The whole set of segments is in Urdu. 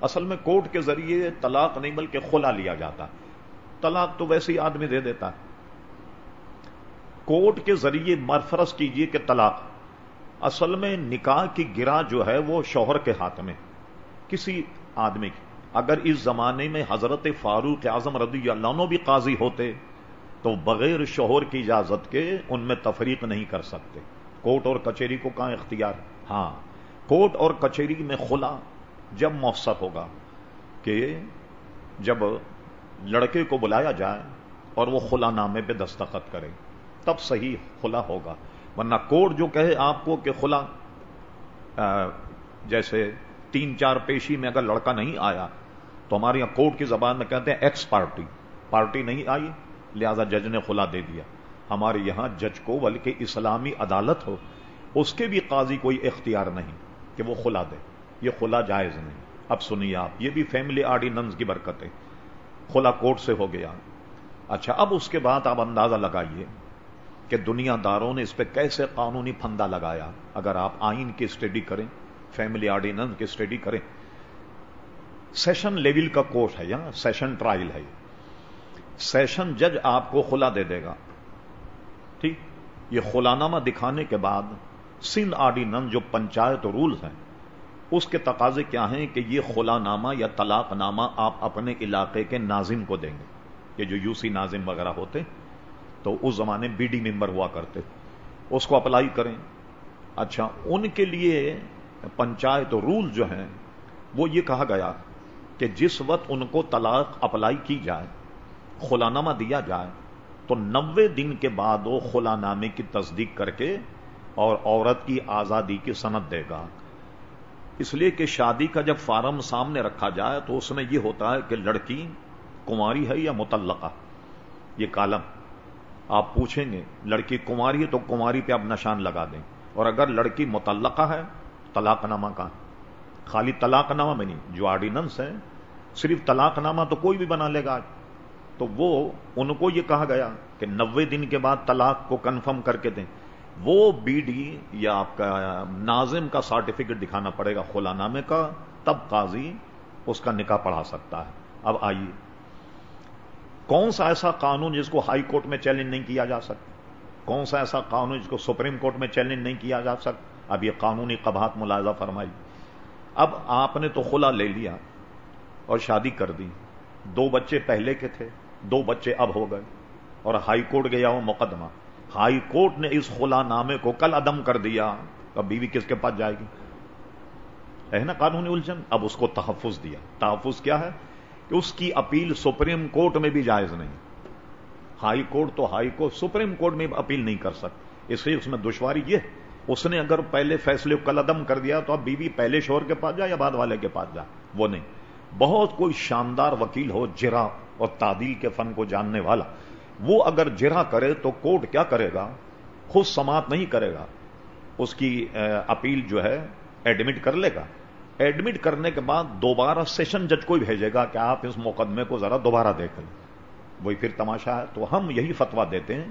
اصل میں کورٹ کے ذریعے طلاق نہیں بلکہ خلا لیا جاتا۔ طلاق تو ویسے ہی آدمی دے دیتا۔ ہے کورٹ کے ذریعے مرفرس کیجیے کہ طلاق۔ اصل میں نکاح کی گرا جو ہے وہ شوہر کے ہاتھ میں، کسی آدمی کی۔ اگر اس زمانے میں حضرت فاروق اعظم رضی اللہ عنہ بھی قاضی ہوتے، تو بغیر شوہر کی اجازت کے ان میں تفریق نہیں کر سکتے۔ کوٹ اور کچہری کو کہاں اختیار؟ ہاں کوٹ اور کچہری میں خلا۔ جب مؤثر ہوگا کہ جب لڑکے کو بلایا جائے اور وہ خلا نامے پہ دستخط کرے، تب صحیح خلا ہوگا۔ ورنہ کوٹ جو کہے آپ کو کہ خلا جیسے تین چار پیشی میں اگر لڑکا نہیں آیا، تو ہمارے یہاں کورٹ کی زبان میں کہتے ہیں ایکس پارٹی۔ پارٹی نہیں آئی، لہذا جج نے خلا دے دیا۔ ہمارے یہاں جج کو بلکہ اسلامی عدالت ہو، اس کے بھی قاضی کوئی اختیار نہیں کہ وہ خلا دے۔ یہ خلا جائز نہیں۔ اب سنیے آپ، یہ بھی فیملی آرڈیننس کی برکت ہے خلا کورٹ سے ہو گیا۔ اچھا اب اس کے بعد آپ اندازہ لگائیے کہ دنیا داروں نے اس پہ کیسے قانونی پھندا لگایا۔ اگر آپ آئین کی اسٹڈی کریں فیملی آرڈیننس کی اسٹڈی کریں۔ سیشن لیول کا کورٹ ہے یا سیشن ٹرائل ہے۔ سیشن جج آپ کو خلا دے دے گا۔ ٹھیک؟ یہ خلانامہ دکھانے کے بعد سندھ آرڈیننس جو پنچایت رولز ہیں اس کے تقاضے کیا ہیں کہ یہ خلا نامہ یا طلاق نامہ آپ اپنے علاقے کے ناظم کو دیں گے۔ یہ جو یو سی ناظم وغیرہ ہوتے تو اس زمانے بی ڈی ممبر ہوا کرتے۔ اس کو اپلائی کریں۔ اچھا ان کے لیے پنچایت رول جو ہیں، وہ یہ کہا گیا کہ جس وقت ان کو طلاق اپلائی کی جائے خلا نامہ دیا جائے، تو نوے دن کے بعد وہ خلا نامے کی تصدیق کر کے اور عورت کی آزادی کی صنعت دے گا۔ اس لیے کہ شادی کا جب فارم سامنے رکھا جائے تو اس میں یہ ہوتا ہے کہ لڑکی کماری ہے یا متعلقہ؟ یہ کالم۔ آپ پوچھیں گے، لڑکی کماری ہے تو کماری پہ آپ نشان لگا دیں۔ اور اگر لڑکی متعلقہ ہے طلاق نامہ کا۔ خالی طلاق نامہ میں نہیں، جو آرڈیننس ہے، صرف طلاق نامہ تو کوئی بھی بنا لے گا تو وہ، ان کو یہ کہا گیا کہ نوے دن کے بعد طلاق کو کنفرم کر کے دیں۔ وہ بی ڈی یا آپ کا ناظم کا سرٹیفکیٹ دکھانا پڑے گا خلا نامے کا، تب قاضی اس کا نکاح پڑھا سکتا ہے۔ اب آئیے۔ کون سا ایسا قانون جس کو ہائی کورٹ میں چیلنج نہیں کیا جا سکتا؟ کون سا ایسا قانون جس کو سپریم کورٹ میں چیلنج نہیں کیا جا سکتا؟ اب یہ قانونی قباحت ملاحظہ فرمائی۔ اب آپ نے تو خلا لے لیا اور شادی کر دی۔ دو بچے پہلے کے تھے، دو بچے اب ہو گئے اور ہائی کورٹ گیا وہ مقدمہ۔ ہائی کورٹ نے اس خلا نامے کو کل عدم کر دیا اب بیوی کس کے پاس جائے گی؟ ہے نا قانونی الجھن؟ اب اس کو تحفظ دیا۔ تحفظ کیا ہے؟ کہ اس کی اپیل سپریم کورٹ میں بھی جائز نہیں۔ ہائی کورٹ تو ہائی کورٹ سپریم کورٹ میں اپیل نہیں کر سکتے اس لیے اس میں دشواری یہ اس نے اگر پہلے فیصلے کو قلعدم کر دیا تو اب بیوی پہلے شور کے پاس جائے یا بعد والے کے پاس جائے؟ وہ نہیں۔ بہت کوئی شاندار وکیل ہو، جرا اور تعدیل کے فن کو جاننے والا۔ وہ اگر جرا کرے تو کورٹ کیا کرے گا؟ خود سماعت نہیں کرے گا۔ اس کی اپیل جو ہے، ایڈمٹ کر لے گا۔ ایڈمٹ کرنے کے بعد دوبارہ سیشن جج کو بھیجے گا کہ آپ اس مقدمے کو ذرا دوبارہ دیکھ لیں۔ وہی پھر تماشا ہے۔ تو ہم یہی فتوا دیتے ہیں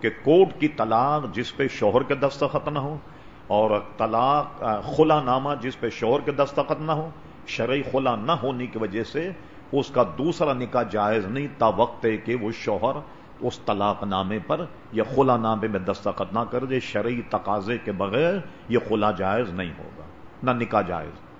کہ کوٹ کی طلاق جس پہ شوہر کے دستخط نہ ہو اور طلاق خلا نامہ جس پہ شوہر کے دستخط نہ ہو، شرعی خلا نہ ہونے کی وجہ سے اس کا دوسرا نکاح جائز نہیں، تا وقت ہے کہ وہ شوہر اس طلاق نامے پر یا خلا نامے میں دستخط نہ کر دے، شرعی تقاضے کے بغیر یہ خلا جائز نہیں ہوگا، نہ نکاح جائز۔